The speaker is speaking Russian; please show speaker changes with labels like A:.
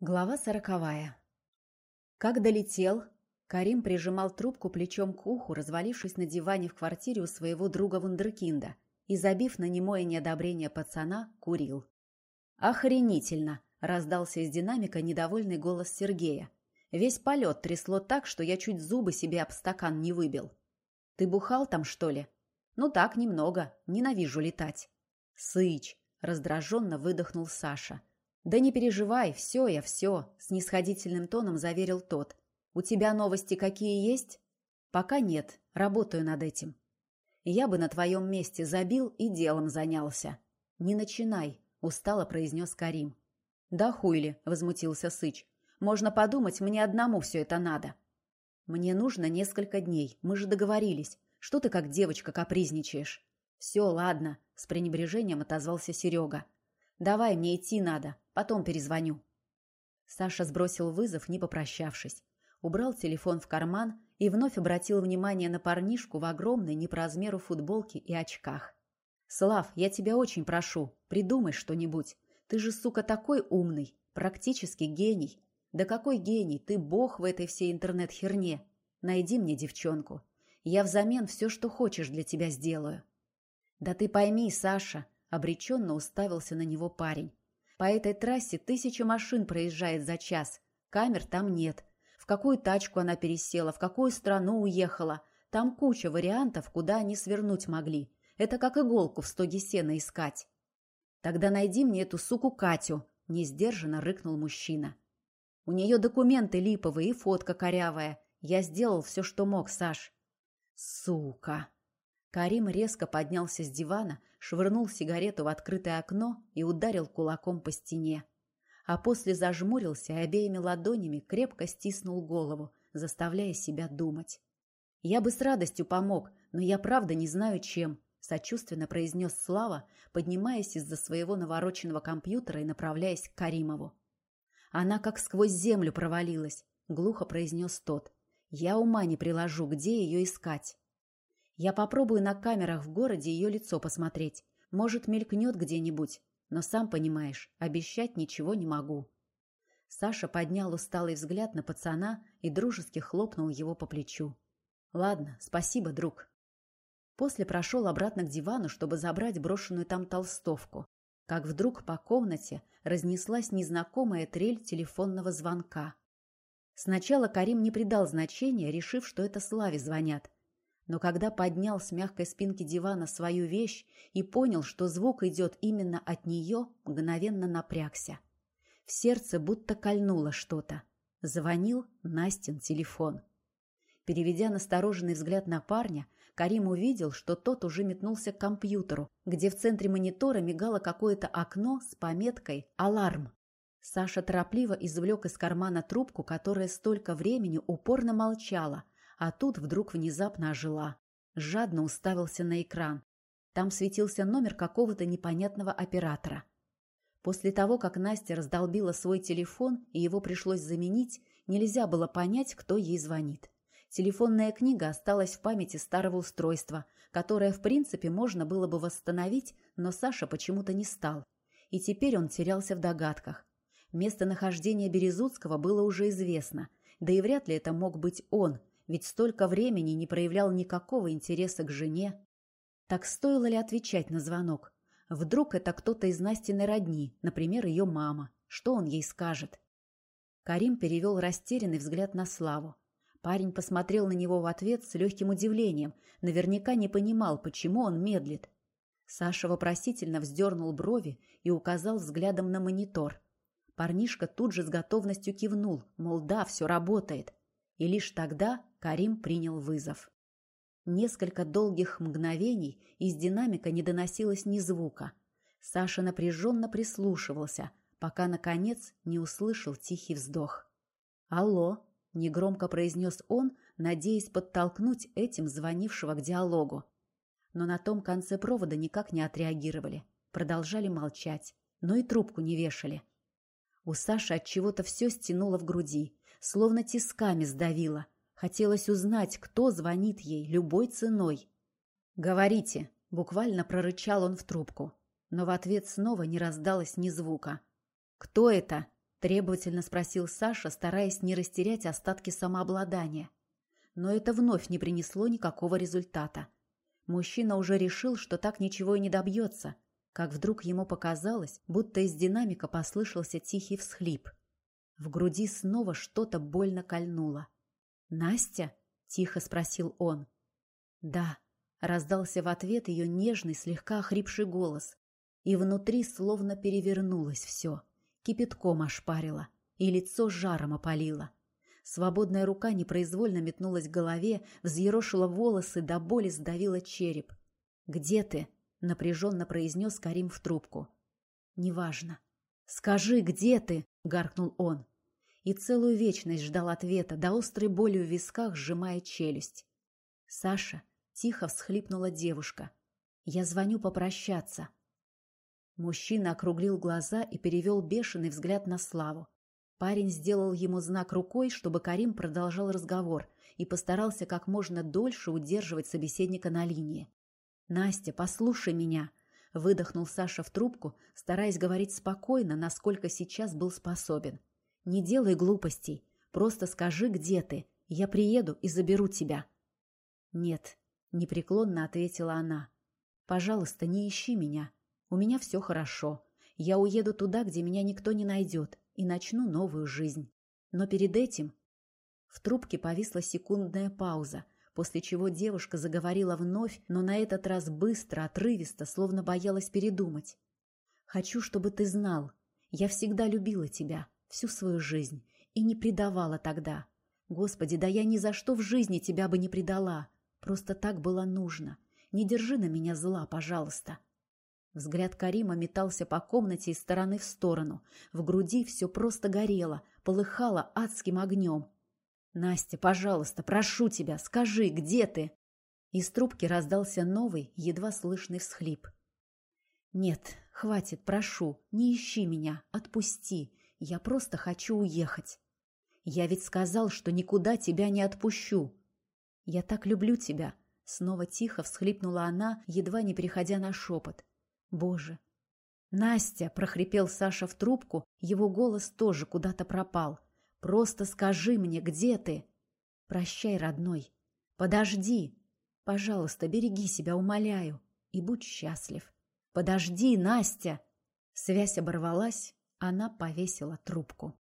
A: Глава сороковая. Как долетел, Карим прижимал трубку плечом к уху, развалившись на диване в квартире у своего друга Вундеркинда и, забив на немое неодобрение пацана, курил. «Охренительно!» — раздался из динамика недовольный голос Сергея. Весь полет трясло так, что я чуть зубы себе об стакан не выбил. «Ты бухал там, что ли?» «Ну так, немного. Ненавижу летать». «Сыч!» — раздраженно выдохнул Саша. «Да не переживай, все я, все», — снисходительным тоном заверил тот. «У тебя новости какие есть?» «Пока нет. Работаю над этим». «Я бы на твоем месте забил и делом занялся». «Не начинай», — устало произнес Карим. «Да хуй ли», — возмутился Сыч. «Можно подумать, мне одному все это надо». «Мне нужно несколько дней. Мы же договорились. Что ты как девочка капризничаешь?» «Все, ладно», — с пренебрежением отозвался Серега. «Давай, мне идти надо. Потом перезвоню». Саша сбросил вызов, не попрощавшись. Убрал телефон в карман и вновь обратил внимание на парнишку в огромной, не по размеру футболке и очках. «Слав, я тебя очень прошу, придумай что-нибудь. Ты же, сука, такой умный, практически гений. Да какой гений, ты бог в этой всей интернет-херне. Найди мне девчонку. Я взамен все, что хочешь, для тебя сделаю». «Да ты пойми, Саша», — обреченно уставился на него парень. По этой трассе тысяча машин проезжает за час. Камер там нет. В какую тачку она пересела, в какую страну уехала. Там куча вариантов, куда они свернуть могли. Это как иголку в стоге сена искать. Тогда найди мне эту суку Катю, несдержанно рыкнул мужчина. У нее документы липовые и фотка корявая. Я сделал все, что мог, Саш. Сука! Карим резко поднялся с дивана, швырнул сигарету в открытое окно и ударил кулаком по стене. А после зажмурился и обеими ладонями крепко стиснул голову, заставляя себя думать. «Я бы с радостью помог, но я правда не знаю, чем», — сочувственно произнес Слава, поднимаясь из-за своего навороченного компьютера и направляясь к Каримову. «Она как сквозь землю провалилась», — глухо произнес тот. «Я ума не приложу, где ее искать». Я попробую на камерах в городе ее лицо посмотреть. Может, мелькнет где-нибудь. Но сам понимаешь, обещать ничего не могу. Саша поднял усталый взгляд на пацана и дружески хлопнул его по плечу. «Ладно, спасибо, друг». После прошел обратно к дивану, чтобы забрать брошенную там толстовку. Как вдруг по комнате разнеслась незнакомая трель телефонного звонка. Сначала Карим не придал значения, решив, что это Славе звонят но когда поднял с мягкой спинки дивана свою вещь и понял, что звук идет именно от нее, мгновенно напрягся. В сердце будто кольнуло что-то. Звонил Настин телефон. Переведя настороженный взгляд на парня, Карим увидел, что тот уже метнулся к компьютеру, где в центре монитора мигало какое-то окно с пометкой «Аларм». Саша торопливо извлек из кармана трубку, которая столько времени упорно молчала, а тут вдруг внезапно ожила. Жадно уставился на экран. Там светился номер какого-то непонятного оператора. После того, как Настя раздолбила свой телефон и его пришлось заменить, нельзя было понять, кто ей звонит. Телефонная книга осталась в памяти старого устройства, которое, в принципе, можно было бы восстановить, но Саша почему-то не стал. И теперь он терялся в догадках. Местонахождение Березутского было уже известно, да и вряд ли это мог быть он, ведь столько времени не проявлял никакого интереса к жене. Так стоило ли отвечать на звонок? Вдруг это кто-то из Настиной родни, например, ее мама. Что он ей скажет? Карим перевел растерянный взгляд на Славу. Парень посмотрел на него в ответ с легким удивлением, наверняка не понимал, почему он медлит. Саша вопросительно вздернул брови и указал взглядом на монитор. Парнишка тут же с готовностью кивнул, мол, да, все работает. И лишь тогда Карим принял вызов. Несколько долгих мгновений из динамика не доносилось ни звука. Саша напряженно прислушивался, пока, наконец, не услышал тихий вздох. «Алло!» — негромко произнес он, надеясь подтолкнуть этим звонившего к диалогу. Но на том конце провода никак не отреагировали, продолжали молчать, но и трубку не вешали. У Саши от чего-то все стянуло в груди, словно тисками сдавило. Хотелось узнать, кто звонит ей любой ценой. «Говорите!» — буквально прорычал он в трубку. Но в ответ снова не раздалось ни звука. «Кто это?» Требовательно спросил Саша, стараясь не растерять остатки самообладания. Но это вновь не принесло никакого результата. Мужчина уже решил, что так ничего и не добьется, как вдруг ему показалось, будто из динамика послышался тихий всхлип. В груди снова что-то больно кольнуло. «Настя?» — тихо спросил он. «Да», — раздался в ответ ее нежный, слегка охрипший голос, и внутри словно перевернулось все, кипятком ошпарило и лицо жаром опалило. Свободная рука непроизвольно метнулась к голове, взъерошила волосы, до боли сдавила череп. «Где ты?» — напряженно произнес Карим в трубку. «Неважно». «Скажи, где ты?» — гаркнул он. И целую вечность ждал ответа, до острой боли в висках сжимая челюсть. «Саша», — тихо всхлипнула девушка. «Я звоню попрощаться». Мужчина округлил глаза и перевел бешеный взгляд на Славу. Парень сделал ему знак рукой, чтобы Карим продолжал разговор, и постарался как можно дольше удерживать собеседника на линии. «Настя, послушай меня!» — выдохнул Саша в трубку, стараясь говорить спокойно, насколько сейчас был способен. «Не делай глупостей. Просто скажи, где ты. Я приеду и заберу тебя». «Нет», — непреклонно ответила она. «Пожалуйста, не ищи меня. У меня все хорошо. Я уеду туда, где меня никто не найдет и начну новую жизнь. Но перед этим... В трубке повисла секундная пауза, после чего девушка заговорила вновь, но на этот раз быстро, отрывисто, словно боялась передумать. «Хочу, чтобы ты знал. Я всегда любила тебя, всю свою жизнь, и не предавала тогда. Господи, да я ни за что в жизни тебя бы не предала. Просто так было нужно. Не держи на меня зла, пожалуйста. Взгляд Карима метался по комнате из стороны в сторону. В груди все просто горело, полыхало адским огнем. «Настя, пожалуйста, прошу тебя, скажи, где ты?» Из трубки раздался новый, едва слышный всхлип. «Нет, хватит, прошу, не ищи меня, отпусти. Я просто хочу уехать. Я ведь сказал, что никуда тебя не отпущу. Я так люблю тебя». Снова тихо всхлипнула она, едва не переходя на шепот. Боже! Настя, прохрипел Саша в трубку, его голос тоже куда-то пропал. Просто скажи мне, где ты? Прощай, родной. Подожди. Пожалуйста, береги себя, умоляю. И будь счастлив. Подожди, Настя. Связь оборвалась, она повесила трубку.